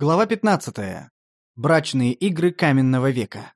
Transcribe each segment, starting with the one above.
Глава 15. Брачные игры каменного века.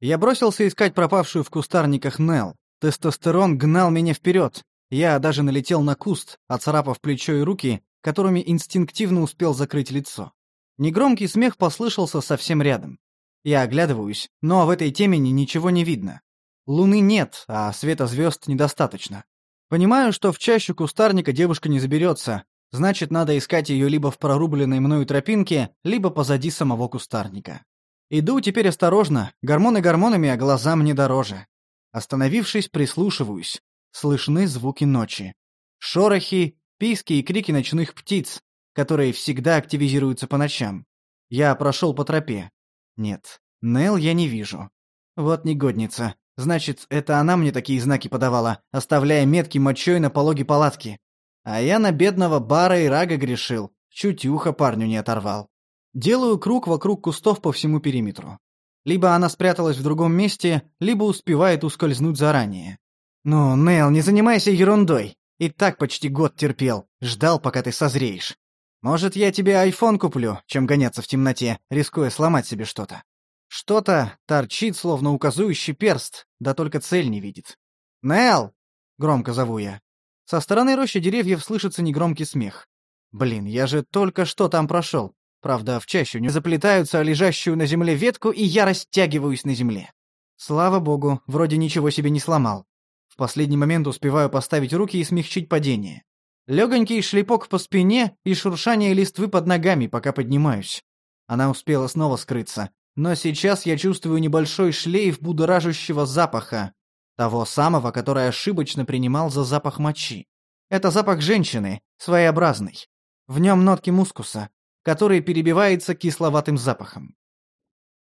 Я бросился искать пропавшую в кустарниках Нел. Тестостерон гнал меня вперед. Я даже налетел на куст, оцарапав плечо и руки, которыми инстинктивно успел закрыть лицо. Негромкий смех послышался совсем рядом. Я оглядываюсь, но в этой темени ничего не видно. Луны нет, а света звезд недостаточно. Понимаю, что в чащу кустарника девушка не заберется, Значит, надо искать ее либо в прорубленной мною тропинке, либо позади самого кустарника. Иду теперь осторожно, гормоны гормонами, а глаза мне дороже. Остановившись, прислушиваюсь. Слышны звуки ночи. Шорохи, писки и крики ночных птиц, которые всегда активизируются по ночам. Я прошел по тропе. Нет, Нел я не вижу. Вот негодница. Значит, это она мне такие знаки подавала, оставляя метки мочой на пологе палатки. А я на бедного Бара и Рага грешил, чуть ухо парню не оторвал. Делаю круг вокруг кустов по всему периметру. Либо она спряталась в другом месте, либо успевает ускользнуть заранее. «Ну, Нел, не занимайся ерундой. И так почти год терпел, ждал, пока ты созреешь. Может, я тебе айфон куплю, чем гоняться в темноте, рискуя сломать себе что-то. Что-то торчит, словно указующий перст, да только цель не видит. «Нел!» — громко зову я. Со стороны рощи деревьев слышится негромкий смех. Блин, я же только что там прошел. Правда, в чащу не заплетаются, а лежащую на земле ветку, и я растягиваюсь на земле. Слава богу, вроде ничего себе не сломал. В последний момент успеваю поставить руки и смягчить падение. Легонький шлепок по спине и шуршание листвы под ногами, пока поднимаюсь. Она успела снова скрыться, но сейчас я чувствую небольшой шлейф будоражащего запаха, того самого, который ошибочно принимал за запах мочи. Это запах женщины, своеобразный. В нем нотки мускуса, который перебивается кисловатым запахом.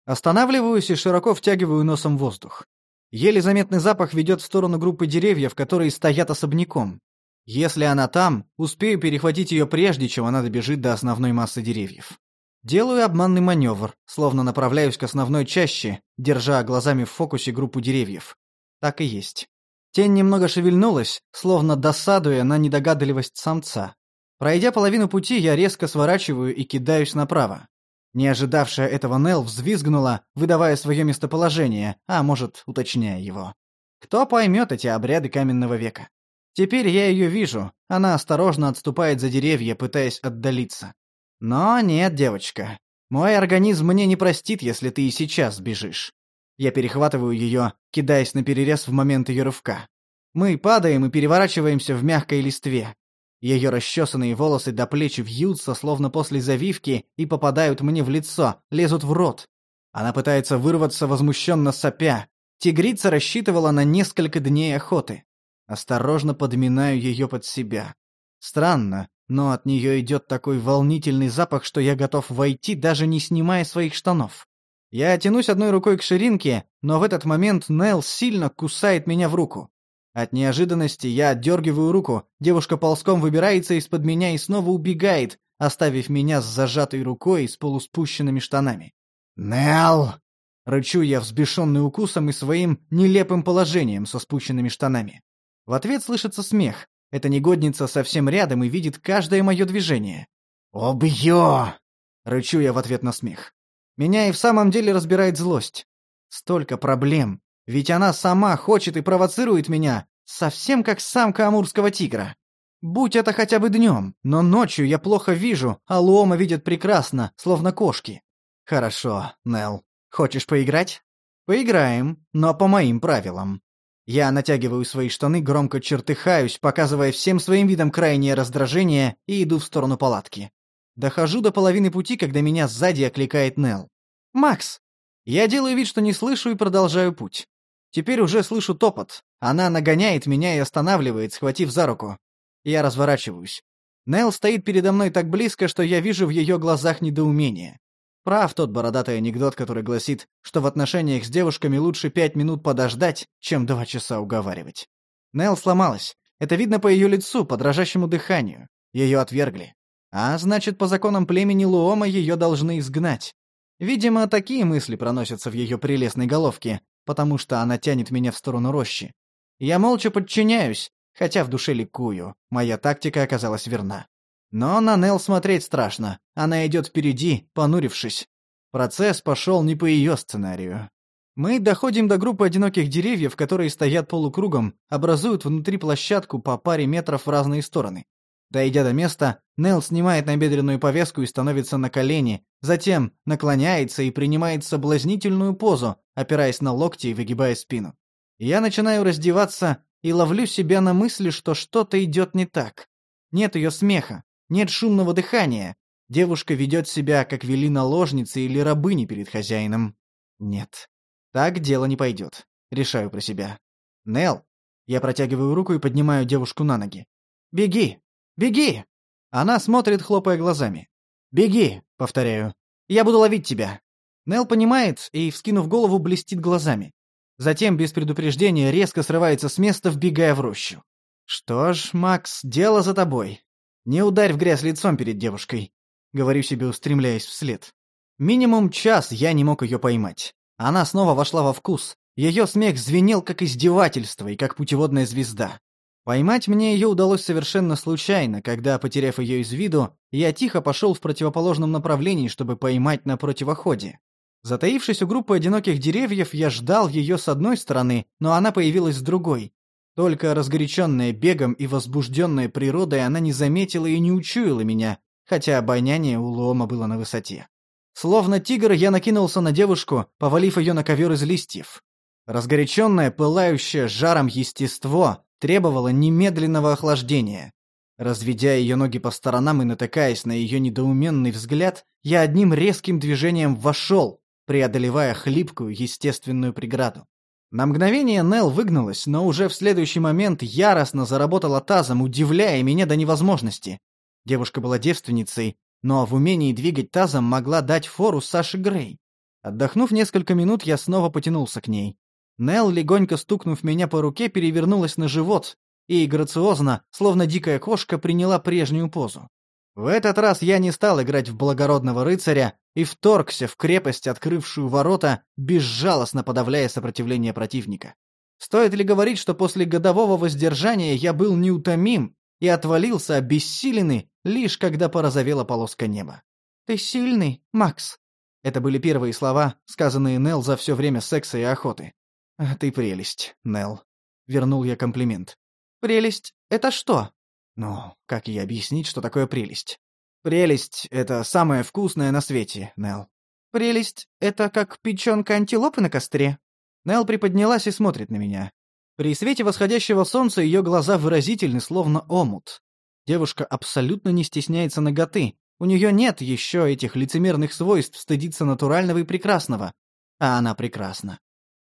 Останавливаюсь и широко втягиваю носом воздух. Еле заметный запах ведет в сторону группы деревьев, которые стоят особняком. Если она там, успею перехватить ее прежде, чем она добежит до основной массы деревьев. Делаю обманный маневр, словно направляюсь к основной чаще, держа глазами в фокусе группу деревьев. Так и есть. Тень немного шевельнулась, словно досадуя на недогадливость самца. Пройдя половину пути, я резко сворачиваю и кидаюсь направо. Не ожидавшая этого Нел взвизгнула, выдавая свое местоположение, а может, уточняя его. Кто поймет эти обряды каменного века? Теперь я ее вижу, она осторожно отступает за деревья, пытаясь отдалиться. Но нет, девочка, мой организм мне не простит, если ты и сейчас сбежишь. Я перехватываю ее, кидаясь на перерез в момент ее рывка. Мы падаем и переворачиваемся в мягкой листве. Ее расчесанные волосы до плеч вьются, словно после завивки, и попадают мне в лицо, лезут в рот. Она пытается вырваться, возмущенно сопя. Тигрица рассчитывала на несколько дней охоты. Осторожно подминаю ее под себя. Странно, но от нее идет такой волнительный запах, что я готов войти, даже не снимая своих штанов. Я тянусь одной рукой к ширинке, но в этот момент Нел сильно кусает меня в руку. От неожиданности я отдергиваю руку, девушка ползком выбирается из-под меня и снова убегает, оставив меня с зажатой рукой и с полуспущенными штанами. «Нел!» — рычу я, взбешенный укусом и своим нелепым положением со спущенными штанами. В ответ слышится смех. Эта негодница совсем рядом и видит каждое мое движение. «Убью!» — рычу я в ответ на смех. Меня и в самом деле разбирает злость. Столько проблем. Ведь она сама хочет и провоцирует меня, совсем как самка амурского тигра. Будь это хотя бы днем, но ночью я плохо вижу, а Луома видит прекрасно, словно кошки. Хорошо, Нел. Хочешь поиграть? Поиграем, но по моим правилам. Я натягиваю свои штаны, громко чертыхаюсь, показывая всем своим видом крайнее раздражение, и иду в сторону палатки. Дохожу до половины пути, когда меня сзади окликает Нел. «Макс!» Я делаю вид, что не слышу, и продолжаю путь. Теперь уже слышу топот. Она нагоняет меня и останавливает, схватив за руку. Я разворачиваюсь. Нел стоит передо мной так близко, что я вижу в ее глазах недоумение. Прав тот бородатый анекдот, который гласит, что в отношениях с девушками лучше пять минут подождать, чем два часа уговаривать. Нел сломалась. Это видно по ее лицу, по дрожащему дыханию. Ее отвергли. А значит, по законам племени Луома ее должны изгнать. Видимо, такие мысли проносятся в ее прелестной головке, потому что она тянет меня в сторону рощи. Я молча подчиняюсь, хотя в душе ликую. Моя тактика оказалась верна. Но на Нел смотреть страшно. Она идет впереди, понурившись. Процесс пошел не по ее сценарию. Мы доходим до группы одиноких деревьев, которые стоят полукругом, образуют внутри площадку по паре метров в разные стороны. Дойдя до места, Нел снимает набедренную повязку и становится на колени, затем наклоняется и принимает соблазнительную позу, опираясь на локти и выгибая спину. Я начинаю раздеваться и ловлю себя на мысли, что что-то идет не так. Нет ее смеха, нет шумного дыхания. Девушка ведет себя, как вели наложницы или рабыни перед хозяином. Нет, так дело не пойдет. Решаю про себя. Нел. Я протягиваю руку и поднимаю девушку на ноги. «Беги! Беги!» Она смотрит, хлопая глазами. «Беги!» — повторяю. «Я буду ловить тебя!» Нел понимает и, вскинув голову, блестит глазами. Затем, без предупреждения, резко срывается с места, вбегая в рощу. «Что ж, Макс, дело за тобой. Не ударь в грязь лицом перед девушкой», — говорю себе, устремляясь вслед. Минимум час я не мог ее поймать. Она снова вошла во вкус. Ее смех звенел как издевательство и как путеводная звезда. Поймать мне ее удалось совершенно случайно, когда, потеряв ее из виду, я тихо пошел в противоположном направлении, чтобы поймать на противоходе. Затаившись у группы одиноких деревьев, я ждал ее с одной стороны, но она появилась с другой. Только разгоряченная бегом и возбужденная природой, она не заметила и не учуяла меня, хотя обоняние у Лома было на высоте. Словно тигр, я накинулся на девушку, повалив ее на ковер из листьев. Разгоряченное, пылающее жаром естество требовало немедленного охлаждения. Разведя ее ноги по сторонам и натыкаясь на ее недоуменный взгляд, я одним резким движением вошел, преодолевая хлипкую естественную преграду. На мгновение Нел выгнулась, но уже в следующий момент яростно заработала тазом, удивляя меня до невозможности. Девушка была девственницей, но в умении двигать тазом могла дать фору Саше Грей. Отдохнув несколько минут, я снова потянулся к ней. Нел, легонько стукнув меня по руке, перевернулась на живот и грациозно, словно дикая кошка, приняла прежнюю позу. В этот раз я не стал играть в благородного рыцаря и вторгся в крепость, открывшую ворота, безжалостно подавляя сопротивление противника. Стоит ли говорить, что после годового воздержания я был неутомим и отвалился обессиленный, лишь когда порозовела полоска неба. «Ты сильный, Макс!» Это были первые слова, сказанные Нел за все время секса и охоты. «А ты прелесть, Нел. Вернул я комплимент. «Прелесть — это что?» Ну, как ей объяснить, что такое прелесть? Прелесть — это самое вкусное на свете, Нел. Прелесть — это как печенка антилопы на костре. Нел приподнялась и смотрит на меня. При свете восходящего солнца ее глаза выразительны, словно омут. Девушка абсолютно не стесняется ноготы. У нее нет еще этих лицемерных свойств стыдиться натурального и прекрасного. А она прекрасна.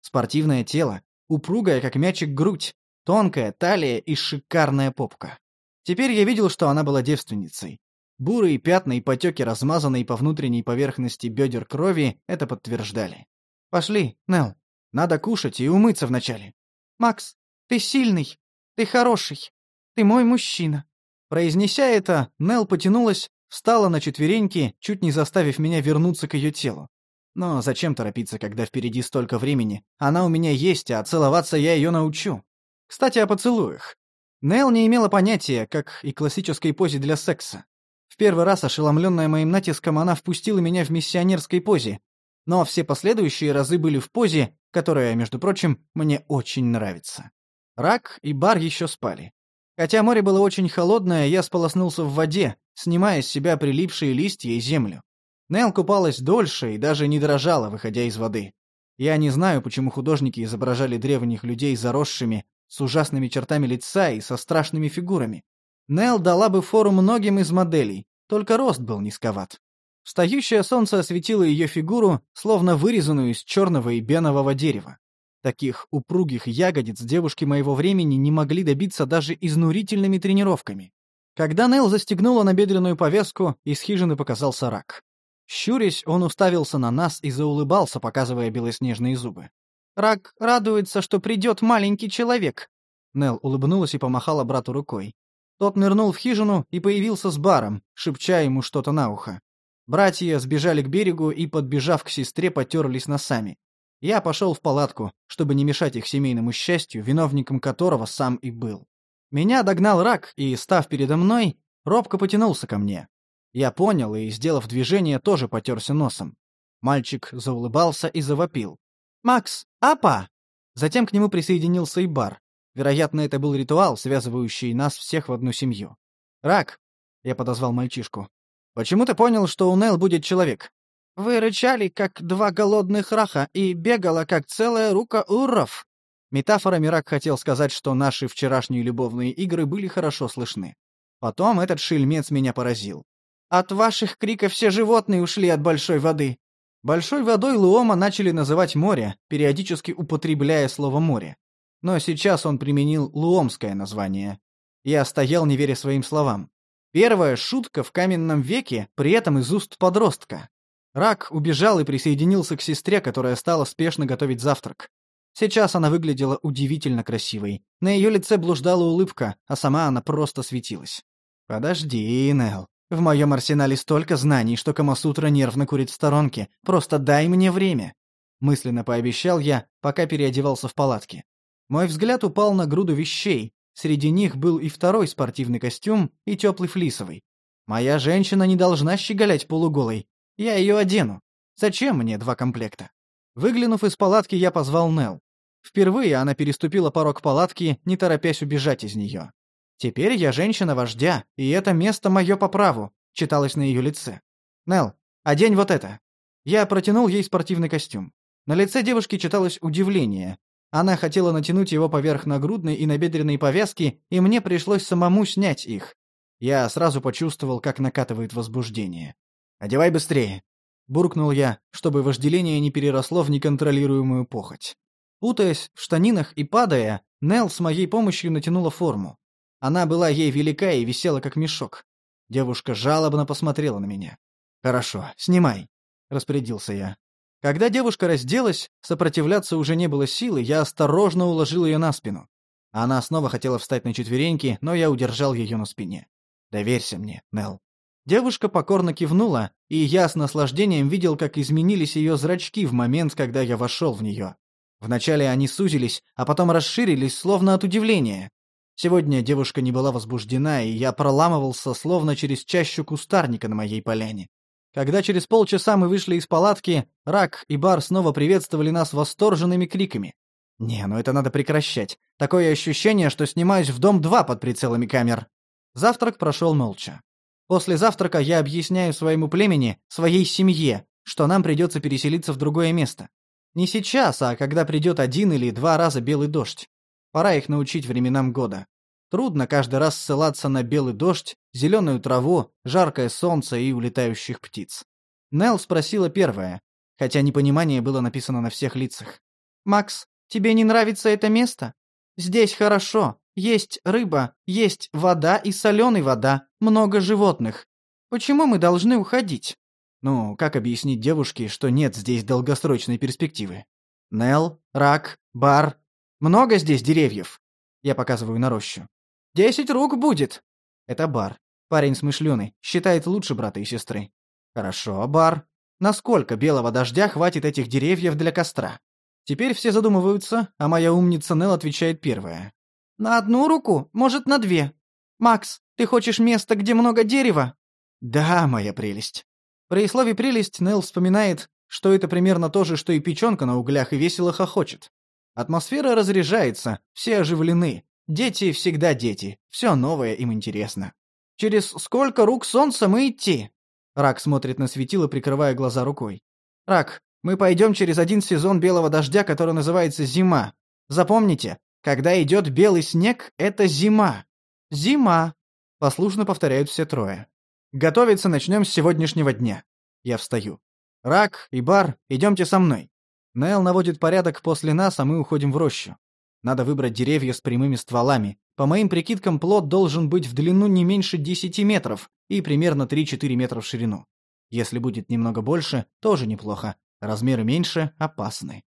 Спортивное тело, упругая, как мячик, грудь, тонкая талия и шикарная попка. Теперь я видел, что она была девственницей. Бурые пятна и потеки, размазанные по внутренней поверхности бедер крови, это подтверждали. «Пошли, Нел. Надо кушать и умыться вначале». «Макс, ты сильный. Ты хороший. Ты мой мужчина». Произнеся это, Нел потянулась, встала на четвереньки, чуть не заставив меня вернуться к ее телу. Но зачем торопиться, когда впереди столько времени? Она у меня есть, а целоваться я ее научу. Кстати, о поцелуях. Нел не имела понятия, как и классической позе для секса. В первый раз, ошеломленная моим натиском, она впустила меня в миссионерской позе, но все последующие разы были в позе, которая, между прочим, мне очень нравится. Рак и бар еще спали. Хотя море было очень холодное, я сполоснулся в воде, снимая с себя прилипшие листья и землю. Нел купалась дольше и даже не дрожала, выходя из воды. Я не знаю, почему художники изображали древних людей заросшими, с ужасными чертами лица и со страшными фигурами. Нел дала бы фору многим из моделей, только рост был низковат. Встающее солнце осветило ее фигуру, словно вырезанную из черного и бенового дерева. Таких упругих ягодиц девушки моего времени не могли добиться даже изнурительными тренировками. Когда Нел застегнула набедренную повязку, из хижины показался рак. Щурясь, он уставился на нас и заулыбался, показывая белоснежные зубы. Рак радуется, что придет маленький человек. Нел улыбнулась и помахала брату рукой. Тот нырнул в хижину и появился с баром, шепча ему что-то на ухо. Братья сбежали к берегу и, подбежав к сестре, потерлись носами. Я пошел в палатку, чтобы не мешать их семейному счастью, виновником которого сам и был. Меня догнал рак и, став передо мной, робко потянулся ко мне. Я понял и, сделав движение, тоже потерся носом. Мальчик заулыбался и завопил. «Макс! Апа!» Затем к нему присоединился и бар. Вероятно, это был ритуал, связывающий нас всех в одну семью. «Рак!» — я подозвал мальчишку. «Почему ты понял, что у Нел будет человек?» «Вы рычали, как два голодных раха, и бегала, как целая рука уров!» Метафорами Рак хотел сказать, что наши вчерашние любовные игры были хорошо слышны. Потом этот шельмец меня поразил. «От ваших криков все животные ушли от большой воды!» Большой водой Луома начали называть море, периодически употребляя слово «море». Но сейчас он применил луомское название. Я стоял, не веря своим словам. Первая шутка в каменном веке, при этом из уст подростка. Рак убежал и присоединился к сестре, которая стала спешно готовить завтрак. Сейчас она выглядела удивительно красивой. На ее лице блуждала улыбка, а сама она просто светилась. «Подожди, Нел. В моем арсенале столько знаний, что Камасутра нервно курит в сторонке. Просто дай мне время». Мысленно пообещал я, пока переодевался в палатке. Мой взгляд упал на груду вещей. Среди них был и второй спортивный костюм, и теплый флисовый. Моя женщина не должна щеголять полуголой. Я ее одену. Зачем мне два комплекта? Выглянув из палатки, я позвал Нел. Впервые она переступила порог палатки, не торопясь убежать из нее. «Теперь я женщина-вождя, и это место мое по праву», — читалось на ее лице. «Нел, одень вот это». Я протянул ей спортивный костюм. На лице девушки читалось удивление. Она хотела натянуть его поверх нагрудной и набедренной повязки, и мне пришлось самому снять их. Я сразу почувствовал, как накатывает возбуждение. «Одевай быстрее!» — буркнул я, чтобы вожделение не переросло в неконтролируемую похоть. Путаясь в штанинах и падая, Нел с моей помощью натянула форму. Она была ей велика и висела как мешок. Девушка жалобно посмотрела на меня. «Хорошо, снимай», — распорядился я. Когда девушка разделась, сопротивляться уже не было силы, я осторожно уложил ее на спину. Она снова хотела встать на четвереньки, но я удержал ее на спине. «Доверься мне, Нел». Девушка покорно кивнула, и я с наслаждением видел, как изменились ее зрачки в момент, когда я вошел в нее. Вначале они сузились, а потом расширились, словно от удивления. Сегодня девушка не была возбуждена, и я проламывался, словно через чащу кустарника на моей поляне. Когда через полчаса мы вышли из палатки, Рак и Бар снова приветствовали нас восторженными криками. Не, ну это надо прекращать. Такое ощущение, что снимаюсь в дом-2 под прицелами камер. Завтрак прошел молча. После завтрака я объясняю своему племени, своей семье, что нам придется переселиться в другое место. Не сейчас, а когда придет один или два раза белый дождь. Пора их научить временам года. Трудно каждый раз ссылаться на белый дождь, зеленую траву, жаркое солнце и улетающих птиц. Нелл спросила первая, хотя непонимание было написано на всех лицах. «Макс, тебе не нравится это место? Здесь хорошо. Есть рыба, есть вода и соленая вода, много животных. Почему мы должны уходить?» Ну, как объяснить девушке, что нет здесь долгосрочной перспективы? Нел, рак, бар. Много здесь деревьев. Я показываю на рощу. Десять рук будет. Это бар. Парень смышленый, считает лучше брата и сестры. Хорошо, бар. Насколько белого дождя хватит этих деревьев для костра? Теперь все задумываются, а моя умница Нел отвечает первая. На одну руку, может, на две. Макс, ты хочешь место, где много дерева? Да, моя прелесть. При слове «прелесть» Нелл вспоминает, что это примерно то же, что и печенка на углях, и весело хохочет. Атмосфера разряжается, все оживлены. Дети всегда дети, все новое им интересно. «Через сколько рук солнца мы идти?» Рак смотрит на светило, прикрывая глаза рукой. «Рак, мы пойдем через один сезон белого дождя, который называется зима. Запомните, когда идет белый снег, это зима. Зима!» Послушно повторяют все трое. Готовиться начнем с сегодняшнего дня. Я встаю. Рак и Бар, идемте со мной. Нел наводит порядок после нас, а мы уходим в рощу. Надо выбрать деревья с прямыми стволами. По моим прикидкам, плод должен быть в длину не меньше 10 метров и примерно 3-4 метра в ширину. Если будет немного больше, тоже неплохо. Размеры меньше – опасны.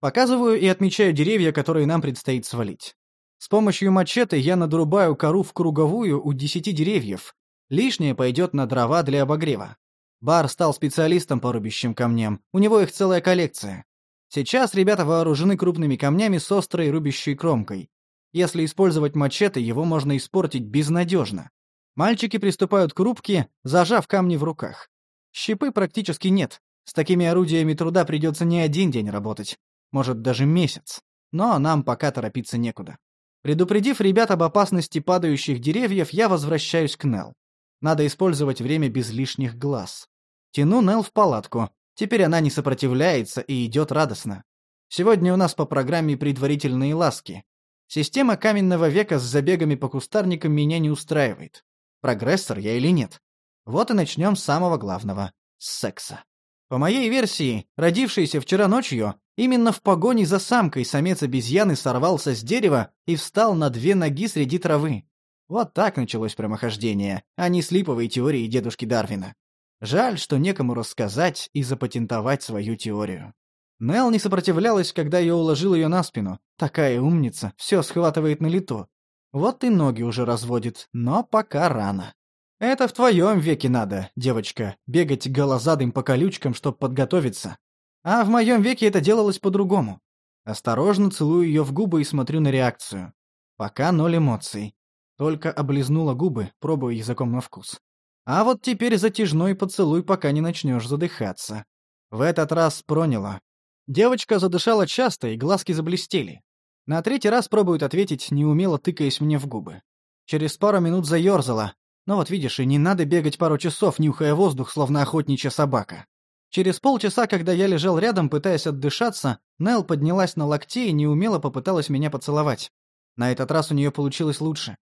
Показываю и отмечаю деревья, которые нам предстоит свалить. С помощью мачете я надрубаю кору в круговую у 10 деревьев, Лишнее пойдет на дрова для обогрева. Бар стал специалистом по рубящим камням, у него их целая коллекция. Сейчас ребята вооружены крупными камнями с острой рубящей кромкой. Если использовать мачете, его можно испортить безнадежно. Мальчики приступают к рубке, зажав камни в руках. Щепы практически нет. С такими орудиями труда придется не один день работать. Может, даже месяц. Но нам пока торопиться некуда. Предупредив ребят об опасности падающих деревьев, я возвращаюсь к Нел. Надо использовать время без лишних глаз. Тяну Нел в палатку. Теперь она не сопротивляется и идет радостно. Сегодня у нас по программе предварительные ласки. Система каменного века с забегами по кустарникам меня не устраивает. Прогрессор я или нет? Вот и начнем с самого главного — с секса. По моей версии, родившийся вчера ночью, именно в погоне за самкой самец обезьяны сорвался с дерева и встал на две ноги среди травы. Вот так началось прямохождение, а не с липовой теории дедушки Дарвина. Жаль, что некому рассказать и запатентовать свою теорию. Нел не сопротивлялась, когда я уложил ее на спину. Такая умница, все схватывает на лету. Вот и ноги уже разводит, но пока рано. Это в твоем веке надо, девочка, бегать голозадым по колючкам, чтобы подготовиться. А в моем веке это делалось по-другому. Осторожно целую ее в губы и смотрю на реакцию. Пока ноль эмоций. Только облизнула губы, пробуя языком на вкус. А вот теперь затяжной поцелуй, пока не начнешь задыхаться. В этот раз проняло. Девочка задышала часто, и глазки заблестели. На третий раз пробует ответить, неумело тыкаясь мне в губы. Через пару минут заерзала. Но вот видишь, и не надо бегать пару часов, нюхая воздух, словно охотничья собака. Через полчаса, когда я лежал рядом, пытаясь отдышаться, Нел поднялась на локте и неумело попыталась меня поцеловать. На этот раз у нее получилось лучше.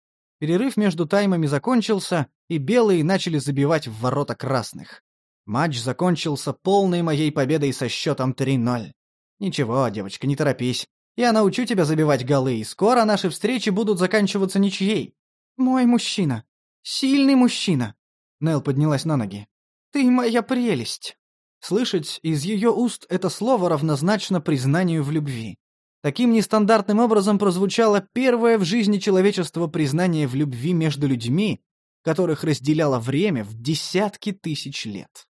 Перерыв между таймами закончился, и белые начали забивать в ворота красных. Матч закончился полной моей победой со счетом 3-0. Ничего, девочка, не торопись. Я научу тебя забивать голы, и скоро наши встречи будут заканчиваться ничьей. Мой мужчина. Сильный мужчина. Нел поднялась на ноги. Ты моя прелесть. Слышать из ее уст это слово равнозначно признанию в любви. Таким нестандартным образом прозвучало первое в жизни человечества признание в любви между людьми, которых разделяло время в десятки тысяч лет.